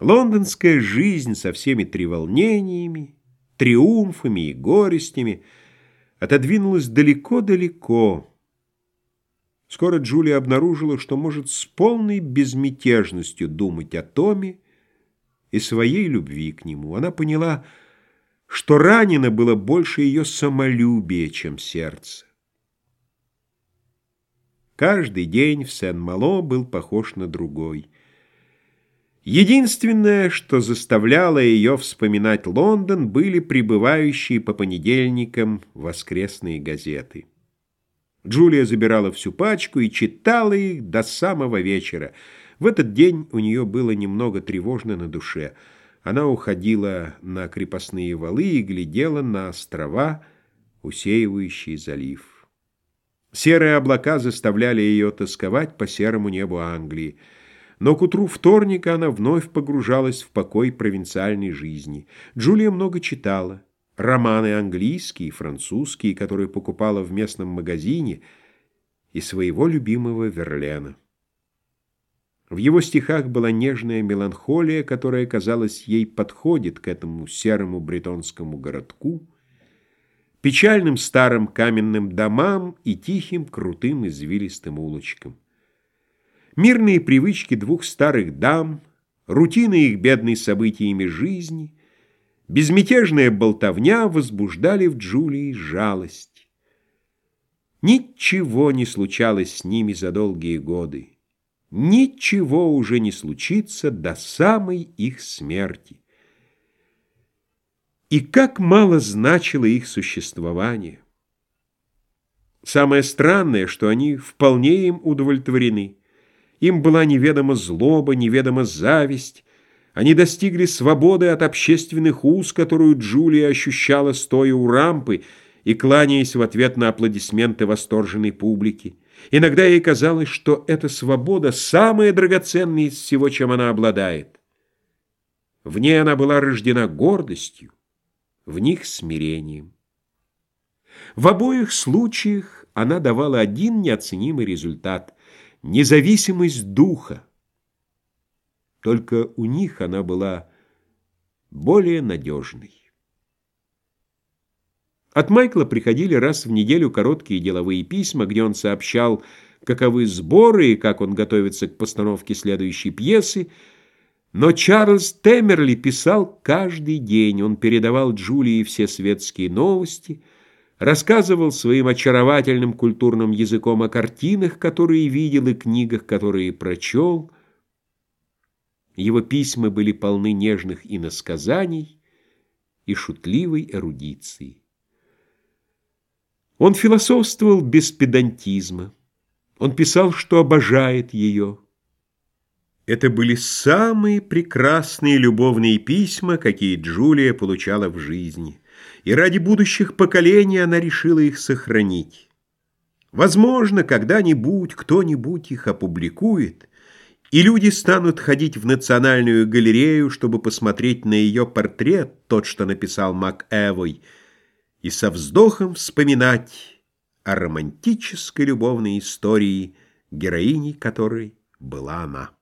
Лондонская жизнь со всеми треволнениями, триумфами и горестями отодвинулась далеко-далеко. Скоро Джулия обнаружила, что может с полной безмятежностью думать о Томе и своей любви к нему. Она поняла, что ранено было больше ее самолюбия, чем сердце. Каждый день в Сен-Мало был похож на другой. Единственное, что заставляло ее вспоминать Лондон, были прибывающие по понедельникам воскресные газеты. Джулия забирала всю пачку и читала их до самого вечера. В этот день у нее было немного тревожно на душе. Она уходила на крепостные валы и глядела на острова, усеивающие залив. Серые облака заставляли ее тосковать по серому небу Англии. Но к утру вторника она вновь погружалась в покой провинциальной жизни. Джулия много читала. Романы английские, французские, которые покупала в местном магазине, и своего любимого Верлена. В его стихах была нежная меланхолия, которая, казалось, ей подходит к этому серому бретонскому городку, печальным старым каменным домам и тихим, крутым, извилистым улочкам. Мирные привычки двух старых дам, рутина их бедной событиями жизни, безмятежная болтовня возбуждали в Джулии жалость. Ничего не случалось с ними за долгие годы. Ничего уже не случится до самой их смерти. И как мало значило их существование. Самое странное, что они вполне им удовлетворены. Им была неведома злоба, неведома зависть. Они достигли свободы от общественных уз, которую Джулия ощущала, стоя у рампы и кланяясь в ответ на аплодисменты восторженной публики. Иногда ей казалось, что эта свобода самая драгоценная из всего, чем она обладает. В ней она была рождена гордостью, в них смирением. В обоих случаях она давала один неоценимый результат – независимость духа. Только у них она была более надежной. От Майкла приходили раз в неделю короткие деловые письма, где он сообщал, каковы сборы и как он готовится к постановке следующей пьесы – но Чарльз Темерли писал каждый день. Он передавал Джулии все светские новости, рассказывал своим очаровательным культурным языком о картинах, которые видел, и книгах, которые прочел. Его письма были полны нежных иносказаний и шутливой эрудиции. Он философствовал без педантизма. Он писал, что обожает ее. Это были самые прекрасные любовные письма, какие Джулия получала в жизни, и ради будущих поколений она решила их сохранить. Возможно, когда-нибудь кто-нибудь их опубликует, и люди станут ходить в Национальную галерею, чтобы посмотреть на ее портрет, тот, что написал Мак Эвой, и со вздохом вспоминать о романтической любовной истории, героиней которой была она.